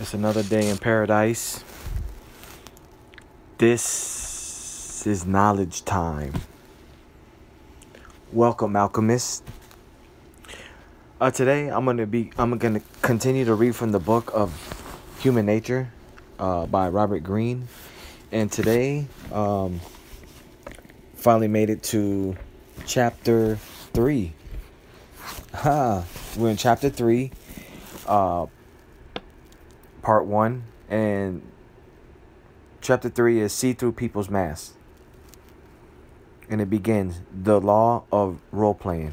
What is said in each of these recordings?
It's another day in paradise. This is knowledge time. Welcome, alchemist. Uh, today I'm gonna be I'm gonna continue to read from the book of Human Nature uh, by Robert Greene, and today um, finally made it to chapter three. Ha! We're in chapter three. Uh, part one, and chapter three is see through people's masks. And it begins the law of role playing.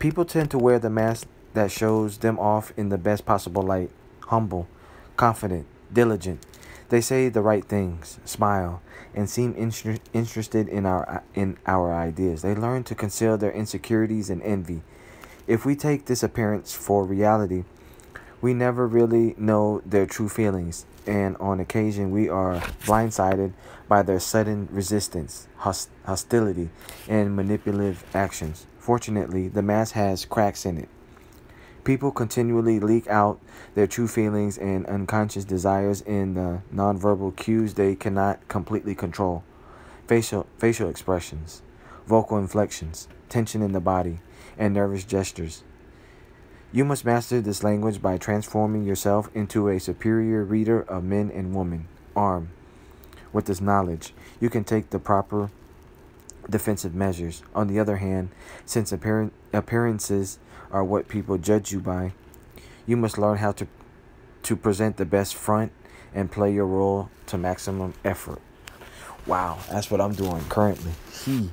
People tend to wear the mask that shows them off in the best possible light humble, confident, diligent. They say the right things, smile, and seem inter- interested in our in our ideas. They learn to conceal their insecurities and envy. If we take this appearance for reality, we never really know their true feelings, and on occasion we are blindsided by their sudden resistance, host- hostility, and manipulative actions. Fortunately, the mask has cracks in it. People continually leak out their true feelings and unconscious desires in the nonverbal cues they cannot completely control. Facial, facial expressions, vocal inflections, tension in the body, and nervous gestures. You must master this language by transforming yourself into a superior reader of men and women. Armed with this knowledge, you can take the proper defensive measures. On the other hand, since appearances are what people judge you by, you must learn how to to present the best front and play your role to maximum effort. Wow, that's what I'm doing currently. He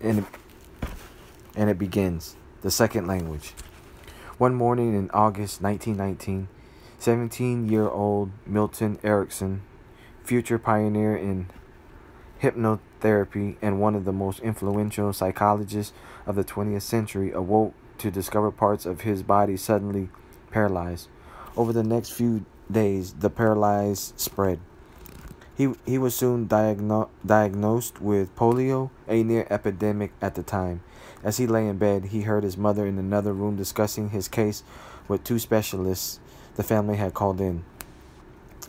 and and it begins the second language. One morning in August 1919, 17 year old Milton Erickson, future pioneer in hypnotherapy and one of the most influential psychologists of the 20th century, awoke to discover parts of his body suddenly paralyzed. Over the next few days, the paralysis spread. He, he was soon diagno- diagnosed with polio, a near epidemic at the time. As he lay in bed, he heard his mother in another room discussing his case with two specialists the family had called in.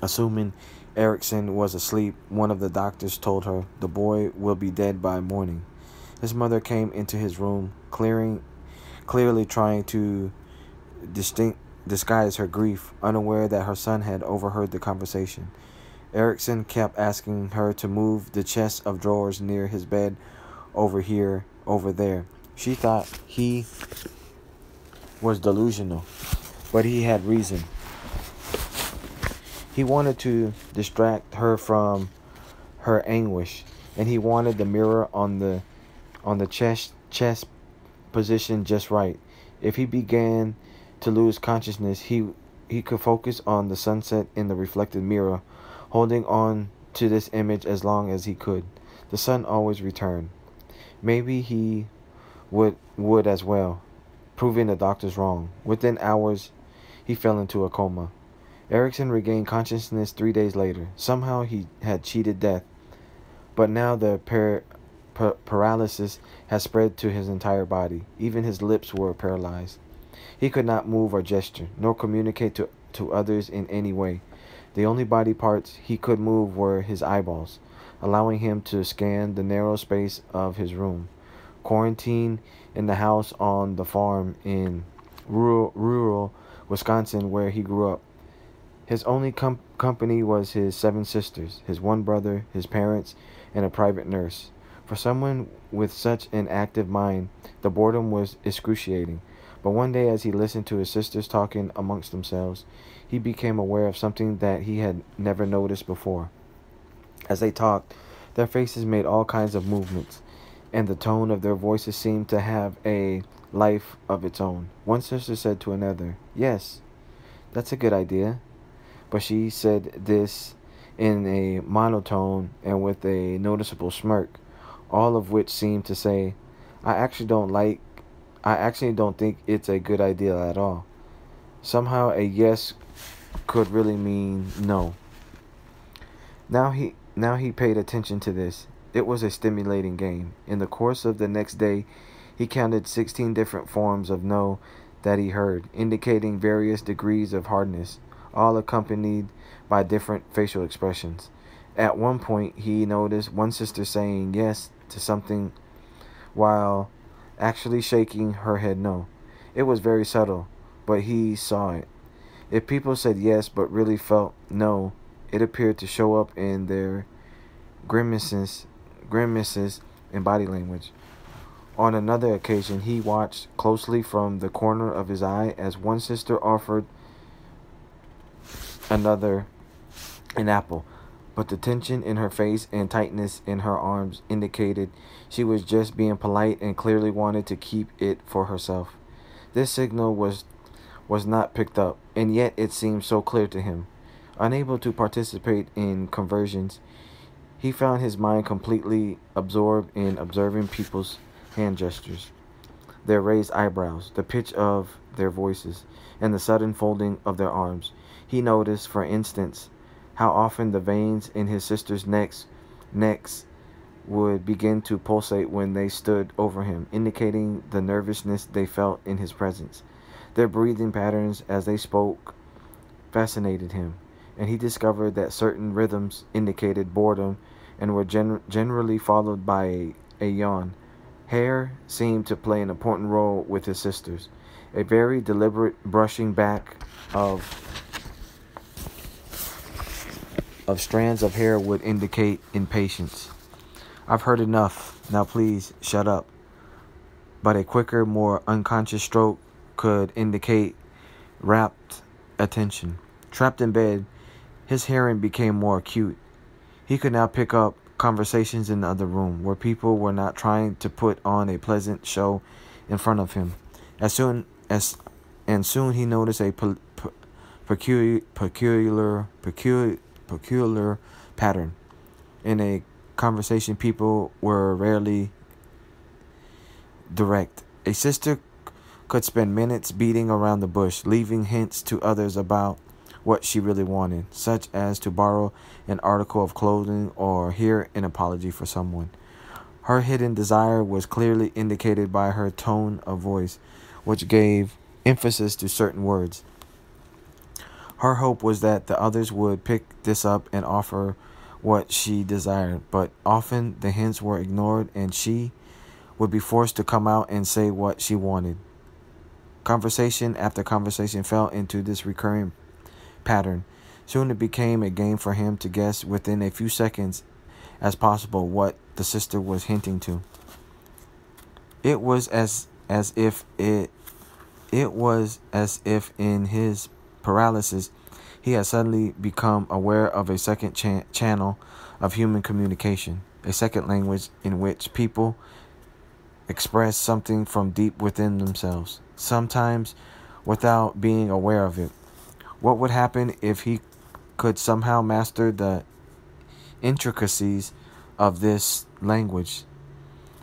Assuming Erickson was asleep, one of the doctors told her the boy will be dead by morning. His mother came into his room, clearing, clearly trying to distinct, disguise her grief, unaware that her son had overheard the conversation. Erickson kept asking her to move the chest of drawers near his bed over here, over there. She thought he was delusional, but he had reason. He wanted to distract her from her anguish, and he wanted the mirror on the on the chest chest position just right. If he began to lose consciousness, he he could focus on the sunset in the reflected mirror, holding on to this image as long as he could. The sun always returned. Maybe he would would as well, proving the doctors wrong. Within hours, he fell into a coma. Erickson regained consciousness three days later. Somehow he had cheated death, but now the par- par- paralysis had spread to his entire body. Even his lips were paralyzed. He could not move or gesture, nor communicate to, to others in any way. The only body parts he could move were his eyeballs, allowing him to scan the narrow space of his room quarantined in the house on the farm in rural, rural Wisconsin where he grew up. His only com- company was his seven sisters, his one brother, his parents, and a private nurse. For someone with such an active mind, the boredom was excruciating. But one day, as he listened to his sisters talking amongst themselves, he became aware of something that he had never noticed before. As they talked, their faces made all kinds of movements and the tone of their voices seemed to have a life of its own. One sister said to another, Yes, that's a good idea. But she said this in a monotone and with a noticeable smirk, all of which seemed to say, I actually don't like, I actually don't think it's a good idea at all. Somehow a yes could really mean no. Now he now he paid attention to this. It was a stimulating game. In the course of the next day, he counted 16 different forms of no that he heard, indicating various degrees of hardness. all accompanied by different facial expressions. At one point, he noticed one sister saying yes to something while actually shaking her head no. It was very subtle, but he saw it. If people said yes but really felt no, it appeared to show up in their grimaces, grimaces and body language. On another occasion, he watched closely from the corner of his eye as one sister offered another an apple, but the tension in her face and tightness in her arms indicated she was just being polite and clearly wanted to keep it for herself. This signal was was not picked up, and yet it seemed so clear to him. Unable to participate in conversions, he found his mind completely absorbed in observing people's hand gestures, their raised eyebrows, the pitch of their voices, and the sudden folding of their arms. He noticed, for instance, how often the veins in his sister's necks necks would begin to pulsate when they stood over him, indicating the nervousness they felt in his presence. Their breathing patterns as they spoke fascinated him, and he discovered that certain rhythms indicated boredom and were gen- generally followed by a, a yawn. Hair seemed to play an important role with his sisters. A very deliberate brushing back of of strands of hair would indicate impatience. I've heard enough. Now please shut up. But a quicker, more unconscious stroke could indicate rapt attention. Trapped in bed, his hearing became more acute. He could now pick up conversations in the other room where people were not trying to put on a pleasant show in front of him. As soon as and soon he noticed a peculiar peculiar peculiar peculiar pattern. In a conversation, people were rarely direct. A sister could spend minutes beating around the bush, leaving hints to others about what she really wanted, such as to borrow an article of clothing or hear an apology for someone. Her hidden desire was clearly indicated by her tone of voice, which gave emphasis to certain words. Her hope was that the others would pick this up and offer what she desired, but often the hints were ignored and she would be forced to come out and say what she wanted. Conversation after conversation fell into this recurring pattern. Soon it became a game for him to guess within a few seconds as possible what the sister was hinting to. It was as as if it it was as if in his paralysis, he had suddenly become aware of a second cha- channel of human communication, a second language in which people express something from deep within themselves, sometimes without being aware of it. What would happen if he could somehow master the intricacies of this language?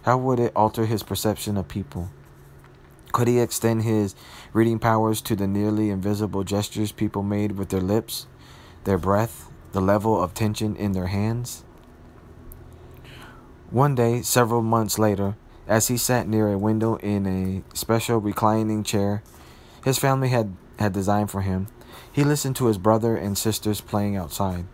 How would it alter his perception of people? Could he extend his reading powers to the nearly invisible gestures people made with their lips, their breath, the level of tension in their hands? One day, several months later, as he sat near a window in a special reclining chair his family had, had designed for him, he listened to his brother and sisters playing outside.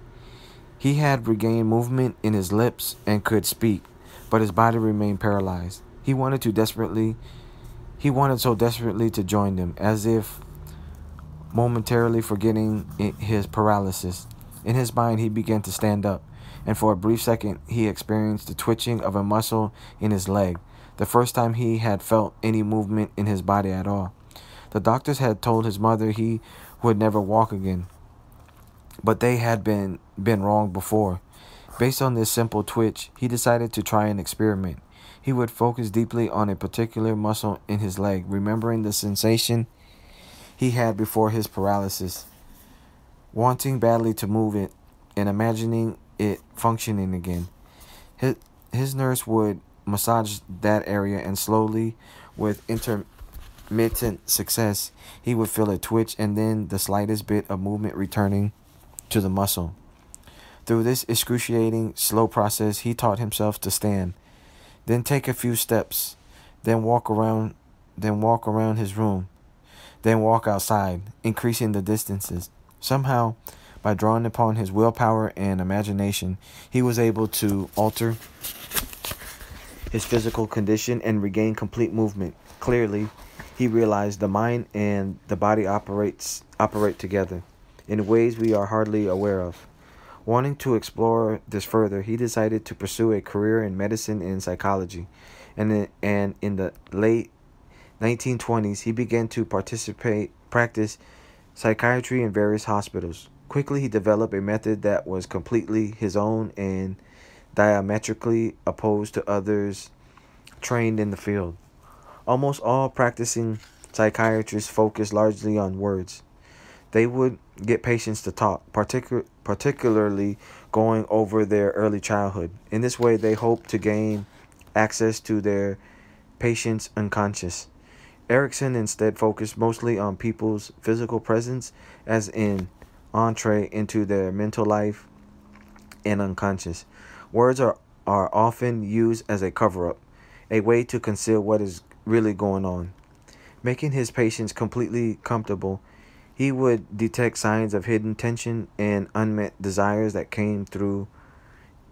He had regained movement in his lips and could speak, but his body remained paralyzed. He wanted to desperately he wanted so desperately to join them, as if momentarily forgetting his paralysis. In his mind, he began to stand up, and for a brief second, he experienced the twitching of a muscle in his leg, the first time he had felt any movement in his body at all. The doctors had told his mother he would never walk again, but they had been, been wrong before. Based on this simple twitch, he decided to try an experiment. He would focus deeply on a particular muscle in his leg, remembering the sensation he had before his paralysis, wanting badly to move it and imagining it functioning again. His, his nurse would massage that area and slowly, with intermittent success, he would feel a twitch and then the slightest bit of movement returning to the muscle. Through this excruciating, slow process, he taught himself to stand then take a few steps. Then walk around then walk around his room. Then walk outside, increasing the distances. Somehow, by drawing upon his willpower and imagination, he was able to alter his physical condition and regain complete movement. Clearly, he realized the mind and the body operates operate together in ways we are hardly aware of. Wanting to explore this further, he decided to pursue a career in medicine and psychology. And in, and in the late 1920s, he began to participate practice psychiatry in various hospitals. Quickly, he developed a method that was completely his own and diametrically opposed to others trained in the field. Almost all practicing psychiatrists focus largely on words. They would get patients to talk, particu- particularly going over their early childhood. In this way, they hope to gain access to their patient's unconscious. Erickson instead focused mostly on people's physical presence as an entree into their mental life and unconscious. Words are, are often used as a cover up, a way to conceal what is really going on. Making his patients completely comfortable, he would detect signs of hidden tension and unmet desires that came through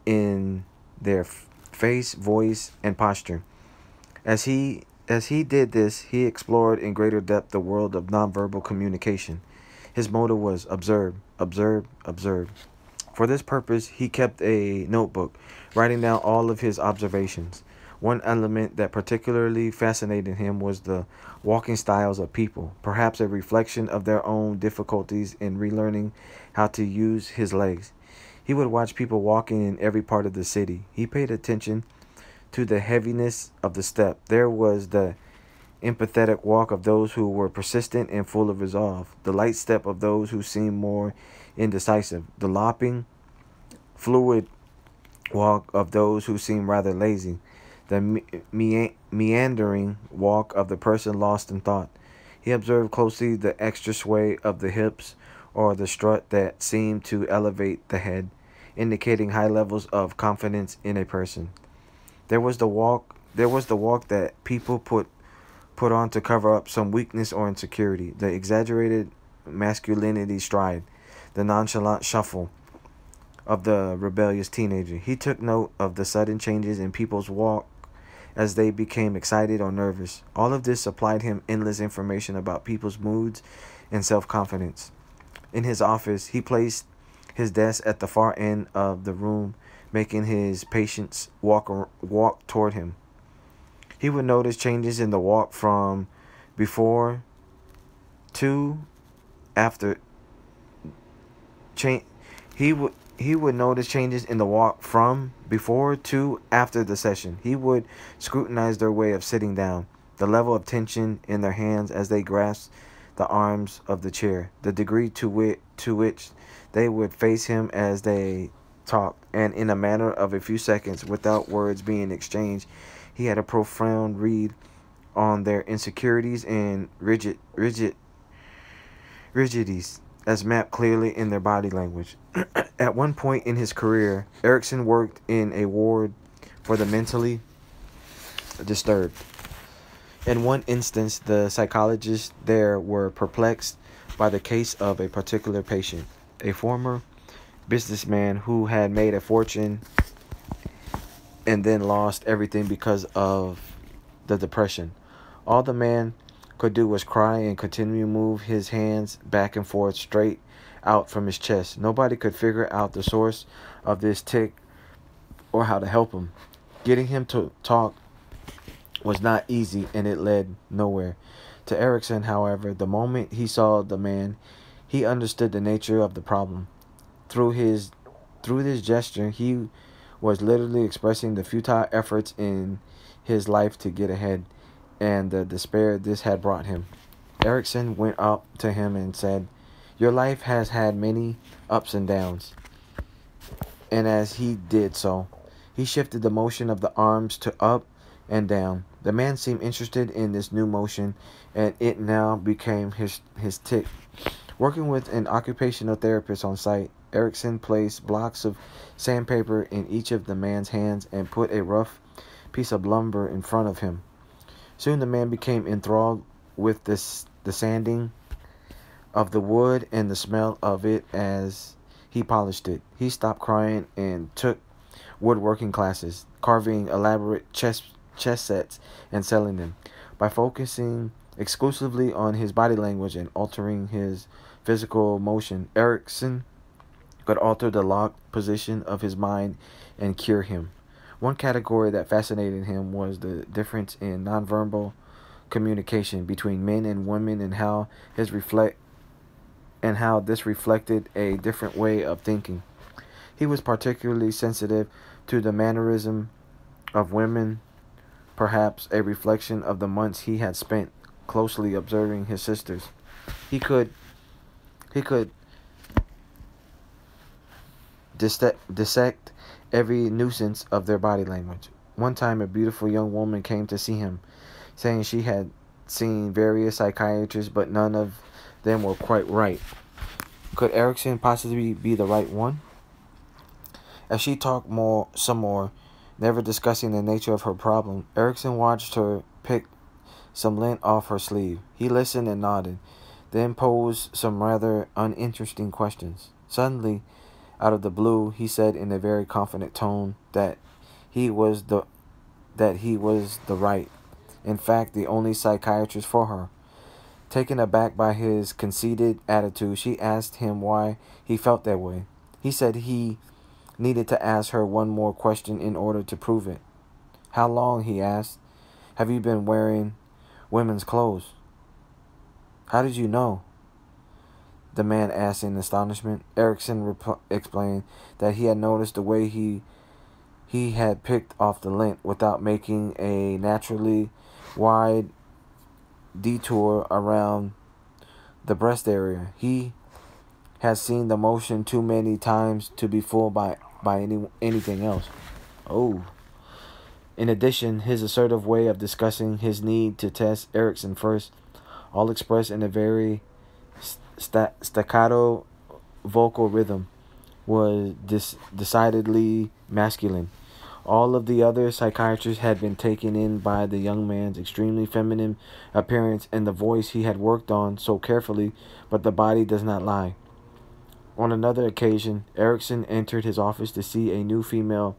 in their face, voice, and posture. As he as he did this, he explored in greater depth the world of nonverbal communication. His motto was observe, observe, observe. For this purpose, he kept a notebook, writing down all of his observations. One element that particularly fascinated him was the walking styles of people, perhaps a reflection of their own difficulties in relearning how to use his legs. He would watch people walking in every part of the city. He paid attention to the heaviness of the step. There was the empathetic walk of those who were persistent and full of resolve, the light step of those who seemed more indecisive, the lopping, fluid walk of those who seemed rather lazy, the me- me- meandering walk of the person lost in thought. He observed closely the extra sway of the hips or the strut that seemed to elevate the head, indicating high levels of confidence in a person. There was the walk there was the walk that people put put on to cover up some weakness or insecurity, the exaggerated masculinity stride, the nonchalant shuffle of the rebellious teenager. He took note of the sudden changes in people's walk as they became excited or nervous. All of this supplied him endless information about people's moods and self confidence. In his office, he placed his desk at the far end of the room, making his patients walk walk toward him. He would notice changes in the walk from before to after change he would he would notice changes in the walk from before to after the session. He would scrutinize their way of sitting down, the level of tension in their hands as they grasped the arms of the chair, the degree to which to which they would face him as they talked, and in a matter of a few seconds, without words being exchanged, he had a profound read on their insecurities and rigid rigid rigidities as mapped clearly in their body language. At one point in his career, Erickson worked in a ward for the mentally disturbed. In one instance, the psychologists there were perplexed by the case of a particular patient, a former businessman who had made a fortune and then lost everything because of the depression. All the man could do was cry and continue to move his hands back and forth straight out from his chest. Nobody could figure out the source of this tic or how to help him. Getting him to talk was not easy and it led nowhere. To Erickson, however, the moment he saw the man, he understood the nature of the problem. Through his through this gesture, he was literally expressing the futile efforts in his life to get ahead and the despair this had brought him. Erickson went up to him and said, Your life has had many ups and downs. And as he did so, he shifted the motion of the arms to up and down. The man seemed interested in this new motion, and it now became his, his tick. Working with an occupational therapist on site, Erickson placed blocks of sandpaper in each of the man's hands and put a rough piece of lumber in front of him. Soon the man became enthralled with this the sanding of the wood and the smell of it as he polished it. He stopped crying and took woodworking classes, carving elaborate chess chess sets and selling them. By focusing exclusively on his body language and altering his physical motion, Erickson could alter the locked position of his mind and cure him. One category that fascinated him was the difference in nonverbal communication between men and women and how his reflect and how this reflected a different way of thinking. He was particularly sensitive to the mannerism of women, perhaps a reflection of the months he had spent closely observing his sisters. He could he could dissect every nuisance of their body language. One time a beautiful young woman came to see him, saying she had seen various psychiatrists but none of them were quite right. Could Erickson possibly be the right one? As she talked more some more, never discussing the nature of her problem, Erickson watched her pick some lint off her sleeve. He listened and nodded, then posed some rather uninteresting questions. Suddenly, out of the blue, he said in a very confident tone that he was the that he was the right, in fact, the only psychiatrist for her. Taken aback by his conceited attitude, she asked him why he felt that way. He said he needed to ask her one more question in order to prove it. How long, he asked, have you been wearing women's clothes? How did you know? The man asked in astonishment. Erickson explained that he had noticed the way he he had picked off the lint without making a naturally wide detour around the breast area. He has seen the motion too many times to be fooled by by any anything else. Oh. In addition, his assertive way of discussing his need to test Erickson first, all expressed in a very st- staccato vocal rhythm, was dis- decidedly masculine. All of the other psychiatrists had been taken in by the young man's extremely feminine appearance and the voice he had worked on so carefully, but the body does not lie. On another occasion, Erickson entered his office to see a new female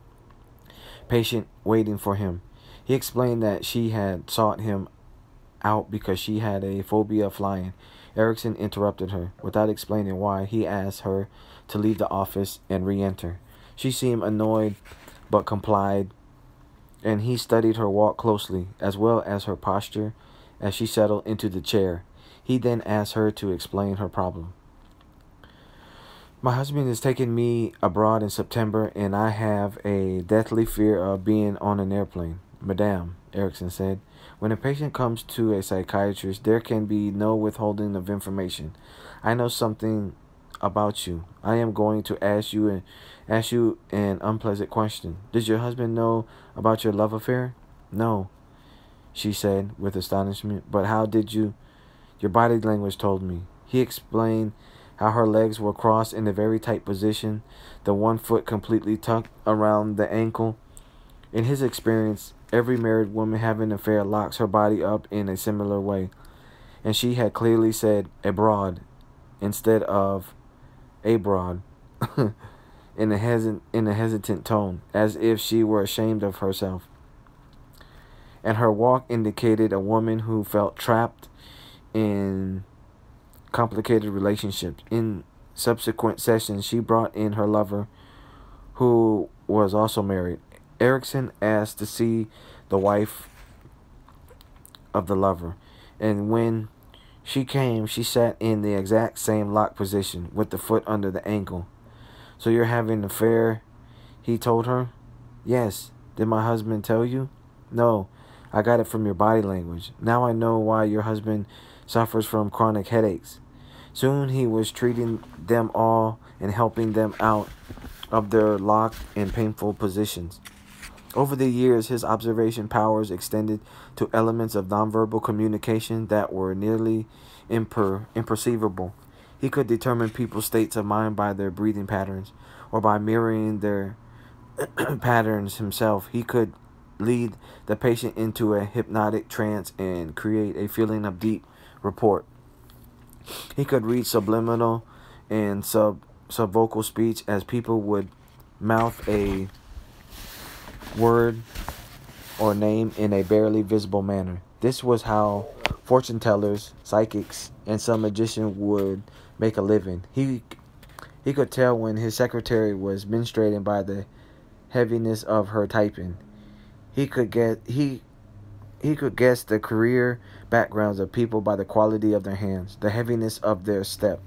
patient waiting for him. He explained that she had sought him out because she had a phobia of flying. Erickson interrupted her. Without explaining why, he asked her to leave the office and re enter. She seemed annoyed but complied, and he studied her walk closely, as well as her posture as she settled into the chair. He then asked her to explain her problem. My husband is taking me abroad in September, and I have a deathly fear of being on an airplane. Madame, Erickson said, when a patient comes to a psychiatrist, there can be no withholding of information. I know something about you. I am going to ask you and ask you an unpleasant question. Does your husband know about your love affair? No, she said with astonishment. But how did you? Your body language told me. He explained how her legs were crossed in a very tight position, the one foot completely tucked around the ankle. In his experience, every married woman having an affair locks her body up in a similar way, and she had clearly said abroad instead of abroad in a hesitant in a hesitant tone, as if she were ashamed of herself. And her walk indicated a woman who felt trapped in complicated relationships. In subsequent sessions, she brought in her lover, who was also married. Erickson asked to see the wife of the lover, and when she came, she sat in the exact same lock position with the foot under the ankle. So you're having an affair? He told her. Yes. Did my husband tell you? No. I got it from your body language. Now I know why your husband suffers from chronic headaches. Soon he was treating them all and helping them out of their locked and painful positions. Over the years, his observation powers extended to elements of nonverbal communication that were nearly imper- imperceivable. He could determine people's states of mind by their breathing patterns or by mirroring their patterns himself. He could lead the patient into a hypnotic trance and create a feeling of deep rapport. He could read subliminal and sub subvocal speech as people would mouth a word or name in a barely visible manner. This was how fortune tellers, psychics, and some magicians would make a living. He he could tell when his secretary was menstruating by the heaviness of her typing. He could get he he could guess the career backgrounds of people by the quality of their hands, the heaviness of their step,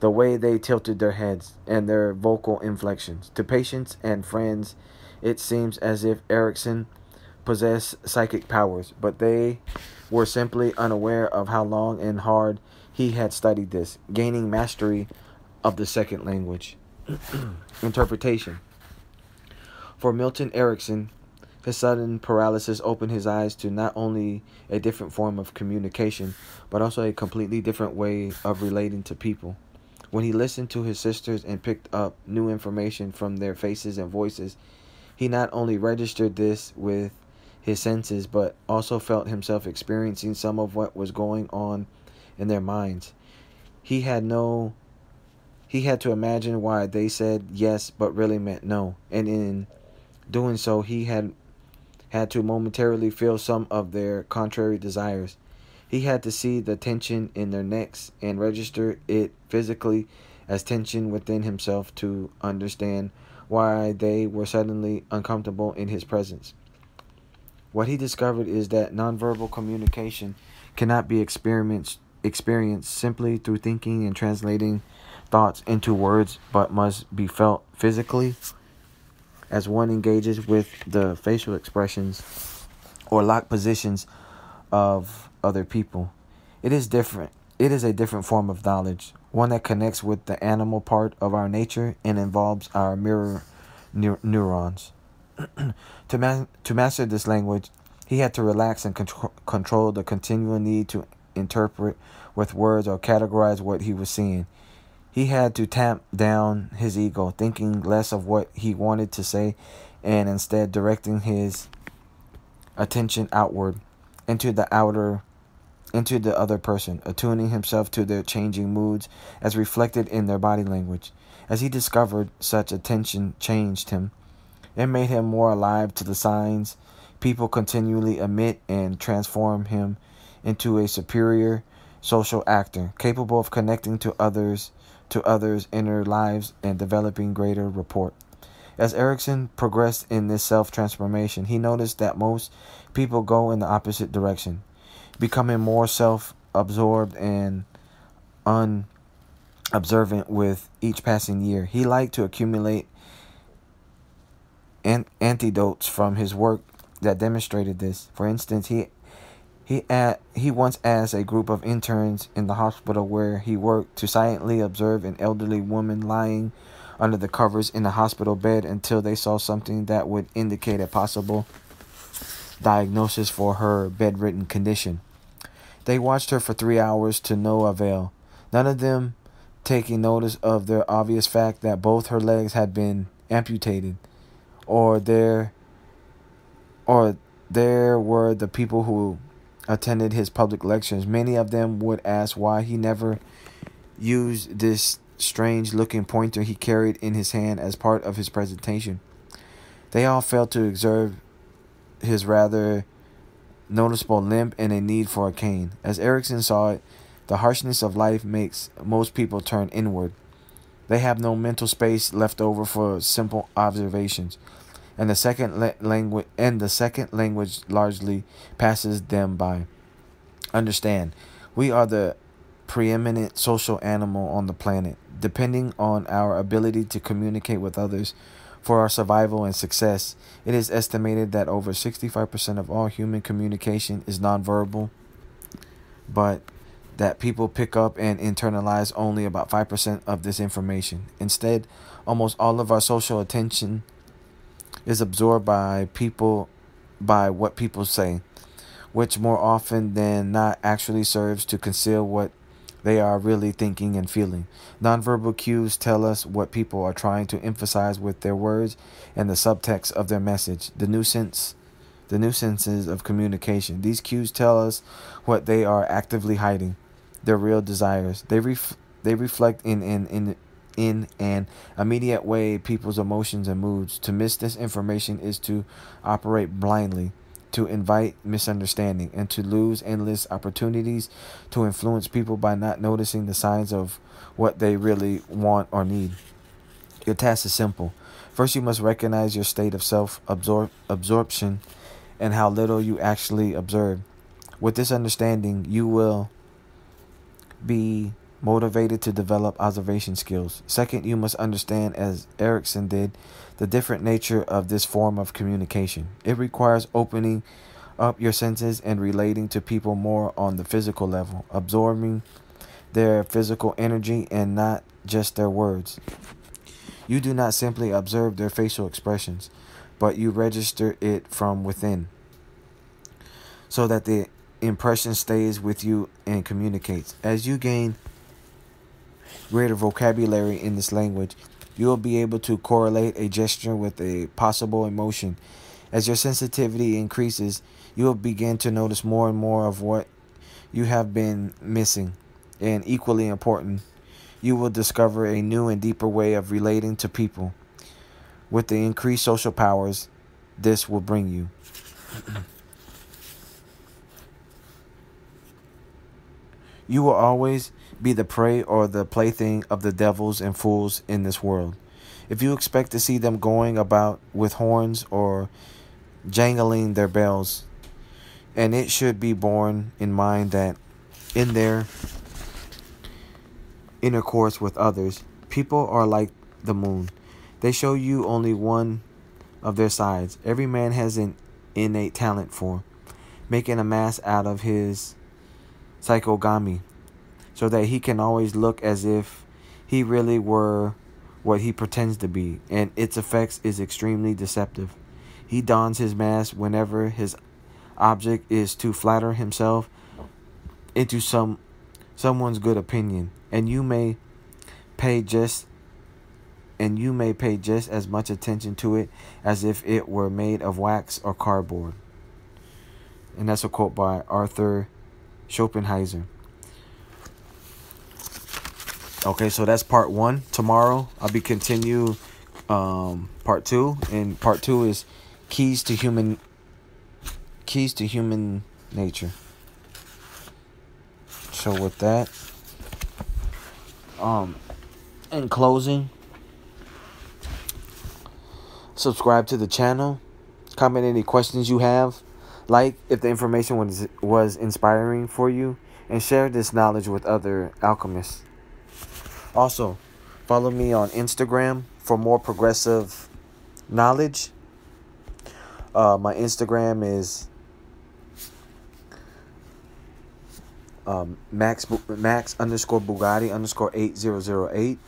the way they tilted their heads, and their vocal inflections. To patients and friends, it seems as if Erickson possessed psychic powers, but they were simply unaware of how long and hard he had studied this, gaining mastery of the second language. Interpretation. For Milton Erickson, his sudden paralysis opened his eyes to not only a different form of communication, but also a completely different way of relating to people. When he listened to his sisters and picked up new information from their faces and voices, he not only registered this with his senses, but also felt himself experiencing some of what was going on in their minds. He had no he had to imagine why they said yes but really meant no, and in doing so he had had to momentarily feel some of their contrary desires. He had to see the tension in their necks and register it physically as tension within himself to understand why they were suddenly uncomfortable in his presence. What he discovered is that nonverbal communication cannot be experienced experienced simply through thinking and translating thoughts into words, but must be felt physically as one engages with the facial expressions or locked positions of other people. It is different. It is a different form of knowledge, one that connects with the animal part of our nature and involves our mirror neurons. to, ma- to master this language, he had to relax and contr- control the continual need to interpret with words or categorize what he was seeing. He had to tamp down his ego, thinking less of what he wanted to say and instead directing his attention outward into the outer into the other person, attuning himself to their changing moods as reflected in their body language. As he discovered such attention changed him, it made him more alive to the signs people continually emit and transform him into a superior social actor, capable of connecting to others to others' inner lives and developing greater rapport. As Erickson progressed in this self transformation, he noticed that most people go in the opposite direction, becoming more self absorbed and unobservant with each passing year. He liked to accumulate an- antidotes from his work that demonstrated this. For instance, he he at, he once asked a group of interns in the hospital where he worked to silently observe an elderly woman lying under the covers in the hospital bed until they saw something that would indicate a possible diagnosis for her bedridden condition. They watched her for three hours to no avail, none of them taking notice of the obvious fact that both her legs had been amputated, or there, or there were the people who attended his public lectures, many of them would ask why he never used this strange looking pointer he carried in his hand as part of his presentation. They all failed to observe his rather noticeable limp and a need for a cane. As Erickson saw it, the harshness of life makes most people turn inward. They have no mental space left over for simple observations and the second la- language and the second language largely passes them by. Understand, we are the preeminent social animal on the planet, depending on our ability to communicate with others for our survival and success. It is estimated that over 65% of all human communication is nonverbal, but that people pick up and internalize only about 5% of this information. Instead, almost all of our social attention is absorbed by people by what people say, which more often than not actually serves to conceal what they are really thinking and feeling. Nonverbal cues tell us what people are trying to emphasize with their words and the subtext of their message. The nuisance the nuisances of communication. These cues tell us what they are actively hiding. their real desires. They ref- they reflect in in in in an immediate way people's emotions and moods. To miss this information is to operate blindly, to invite misunderstanding, and to lose endless opportunities to influence people by not noticing the signs of what they really want or need. Your task is simple. First, you must recognize your state of self absorption and how little you actually observe. With this understanding, you will be motivated to develop observation skills. Second, you must understand, as Erickson did, the different nature of this form of communication. It requires opening up your senses and relating to people more on the physical level, absorbing their physical energy and not just their words. You do not simply observe their facial expressions, but you register it from within so that the impression stays with you and communicates. As you gain greater vocabulary in this language, you will be able to correlate a gesture with a possible emotion. As your sensitivity increases, you will begin to notice more and more of what you have been missing. And equally important, you will discover a new and deeper way of relating to people. With the increased social powers, this will bring you. you will always be the prey or the plaything of the devils and fools in this world. If you expect to see them going about with horns or jangling their bells, and it should be borne in mind that in their intercourse with others, people are like the moon. They show you only one of their sides. Every man has an innate talent for making a mass out of his psychogamy so that he can always look as if he really were what he pretends to be, and its effects is extremely deceptive. He dons his mask whenever his object is to flatter himself into some someone's good opinion, and you may pay just and you may pay just as much attention to it as if it were made of wax or cardboard. And that's a quote by Arthur Schopenhauer. Okay, so that's part one. Tomorrow I'll be continue um, part two, and part two is keys to human keys to human nature. So with that, um, in closing, subscribe to the channel, comment any questions you have, like if the information was was inspiring for you, and share this knowledge with other alchemists. Also, follow me on Instagram for more progressive knowledge. Uh, my Instagram is um, Max Max underscore Bugatti underscore eight zero zero eight.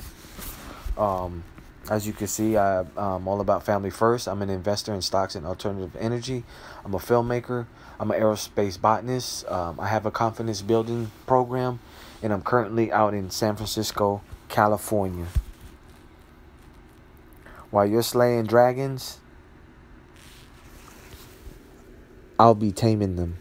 Um, as you can see, I'm all about family first. I'm an investor in stocks and alternative energy. I'm a filmmaker. I'm an aerospace botanist. Um, I have a confidence building program, and I'm currently out in San Francisco California. While you're slaying dragons, I'll be taming them.